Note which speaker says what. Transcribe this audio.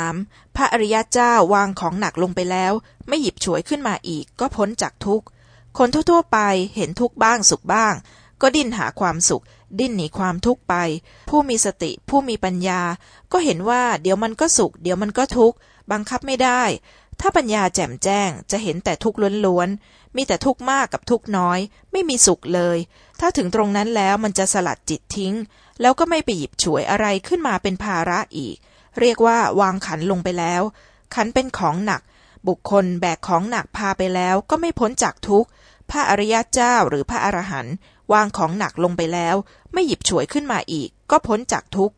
Speaker 1: 3. พระอริยเจ้าวางของหนักลงไปแล้ว ไม่หยิบฉวยขึ้นมาอีกก็พ้นจากทุกข์ คนทั่วๆไปเห็นทุกข์บ้างสุขบ้าง ก็ดิ้นหาความสุข ดิ้นหนีความทุกข์ไป ผู้มีสติผู้มีปัญญา ก็เห็นว่าเดี๋ยวมันก็สุข เดี๋ยวมันก็ทุกข์บังคับไม่ได้ ถ้าปัญญาแจ่มแจ้งจะเห็นแต่ทุกข์ล้วนๆมีแต่ทุกข์มากกับทุกข์น้อย ไม่มีสุขเลย ถ้าถึงตรงนั้นแล้วมันจะสลัดจิตทิ้ง แล้วก็ไม่ไปหยิบฉวยอะไรขึ้นมาเป็นภาระอีก เรียกว่าวางขันลงไปแล้ว ขันเป็นของหนัก บุคคลแบกของหนักพาไปแล้วก็ไม่พ้นจากทุกข์พระอริยเจ้าหรือพระอรหันต์วางของหนักลงไปแล้ว ไม่หยิบฉวยขึ้นมาอีก ก็พ้นจากทุกข์